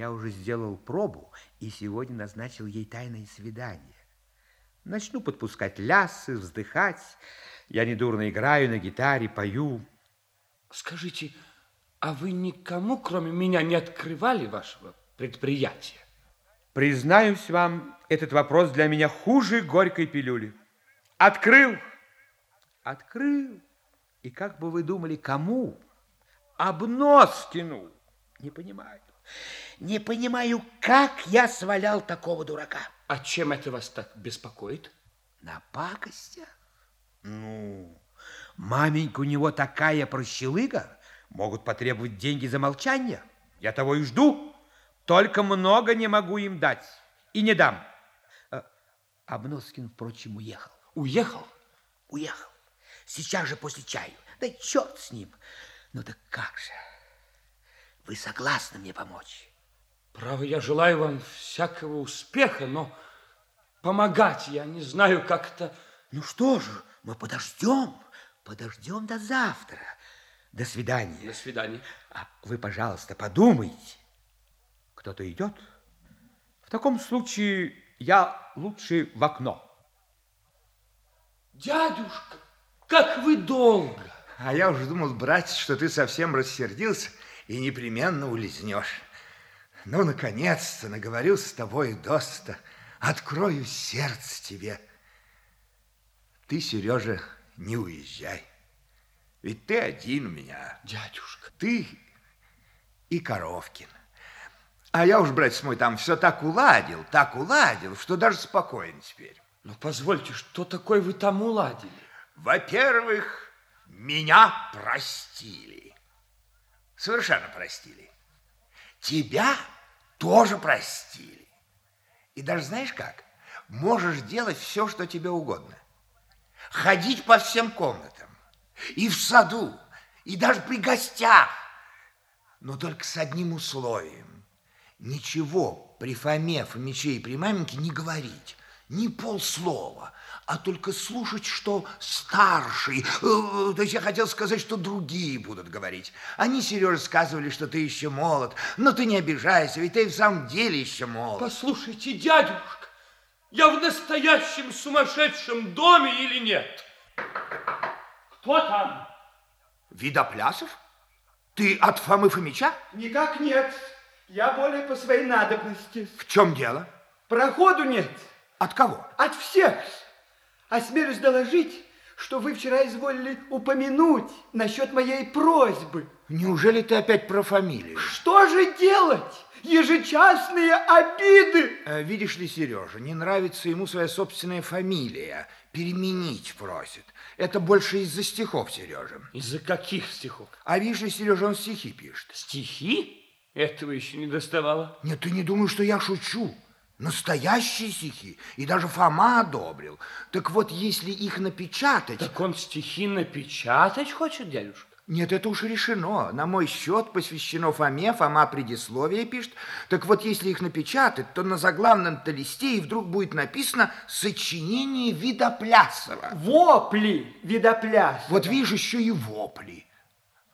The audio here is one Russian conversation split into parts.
Я уже сделал пробу и сегодня назначил ей тайное свидание. Начну подпускать лясы, вздыхать. Я недурно играю на гитаре, пою. Скажите, а вы никому, кроме меня, не открывали вашего предприятия? Признаюсь вам, этот вопрос для меня хуже горькой пилюли. Открыл, открыл. И как бы вы думали, кому? Обнос тянул. Не понимаю. Не понимаю, как я свалял такого дурака. А чем это вас так беспокоит? На пакостях? Ну, маменька у него такая прощелыга, могут потребовать деньги за молчание. Я того и жду, только много не могу им дать и не дам. А, Обноскин, впрочем, уехал. Уехал? Уехал. Сейчас же после чаю. Да черт с ним. Ну так как же? Вы согласны мне помочь? Право, я желаю вам всякого успеха, но помогать я не знаю как-то. Ну что же, мы подождем, подождем до завтра. До свидания. До свидания. А вы, пожалуйста, подумайте. Кто-то идет? В таком случае я лучше в окно. Дядюшка, как вы долго. А я уже думал, братец, что ты совсем рассердился и непременно улизнешь. Ну, наконец-то, наговорил с тобой доста. Открою сердце тебе. Ты, Сережа, не уезжай. Ведь ты один у меня. Дядюшка. Ты и Коровкин. А я уж, братец мой, там все так уладил, так уладил, что даже спокоен теперь. Но позвольте, что такое вы там уладили? Во-первых, меня простили. Совершенно простили. Тебя тоже простили. И даже знаешь как? Можешь делать все, что тебе угодно. Ходить по всем комнатам. И в саду, и даже при гостях. Но только с одним условием. Ничего при Фоме, Фомиче и при маменьке не говорить. Ни полслова а только слушать, что старший, э, то есть я хотел сказать, что другие будут говорить. Они, Сережа, сказывали, что ты еще молод, но ты не обижайся, ведь ты в самом деле еще молод. Послушайте, дядюшка, я в настоящем сумасшедшем доме или нет? Кто там? Видоплясов? Ты от Фомы Фомича? Никак нет. Я более по своей надобности. В чем дело? Проходу нет. От кого? От всех. Осмелюсь доложить, что вы вчера изволили упомянуть насчет моей просьбы. Неужели ты опять про фамилию? Что же делать? Ежечасные обиды. Э, видишь ли, Сережа, не нравится ему своя собственная фамилия. Переменить просит. Это больше из-за стихов, Сережа. Из-за каких стихов? А видишь ли, Сережа, он стихи пишет. Стихи? Этого еще не доставало. Нет, ты не думаешь, что я шучу. Настоящие стихи. И даже Фома одобрил. Так вот, если их напечатать... Так он стихи напечатать хочет, дядюшка? Нет, это уж решено. На мой счет посвящено Фоме, Фома предисловие пишет. Так вот, если их напечатать, то на заглавном-то листе и вдруг будет написано «Сочинение Видоплясова». Вопли Видоплясова. Вот видишь, еще и вопли.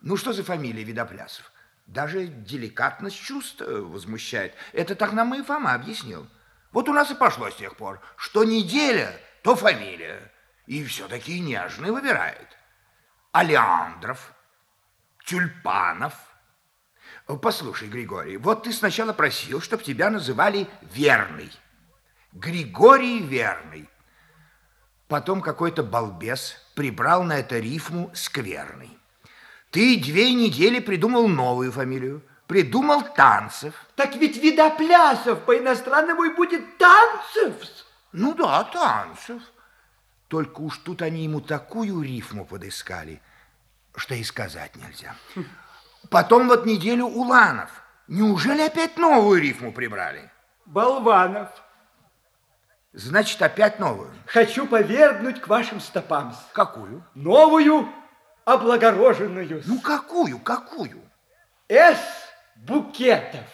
Ну, что за фамилия Видоплясов? Даже деликатность чувств возмущает. Это так нам и Фома объяснил. Вот у нас и пошло с тех пор, что неделя, то фамилия. И все-таки нежный выбирает. Алеандров, Тюльпанов. Послушай, Григорий, вот ты сначала просил, чтобы тебя называли Верный. Григорий Верный. Потом какой-то балбес прибрал на это рифму «скверный». Ты две недели придумал новую фамилию. Придумал Танцев. Так ведь Видоплясов по-иностранному и будет Танцев. Ну да, Танцев. Только уж тут они ему такую рифму подыскали, что и сказать нельзя. Потом вот неделю Уланов. Неужели опять новую рифму прибрали? Болванов. Значит, опять новую. Хочу повергнуть к вашим стопам. Какую? Новую облагороженную. Ну, какую, какую? С. Букетов.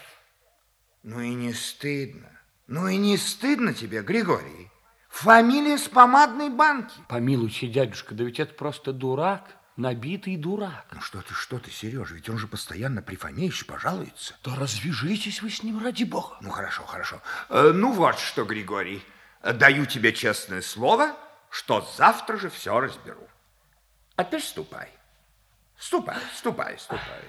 Ну и не стыдно. Ну и не стыдно тебе, Григорий. Фамилия с помадной банки. Помилуйте, дядюшка, да ведь это просто дурак. набитый дурак. Ну что ты, что ты, Сережа, ведь он же постоянно при Фомеевиче пожалуется. Да развяжитесь вы с ним, ради бога. Ну хорошо, хорошо. Э, ну вот что, Григорий, даю тебе честное слово, что завтра же все разберу. А ты ступай. Ступай, ступай, ступай.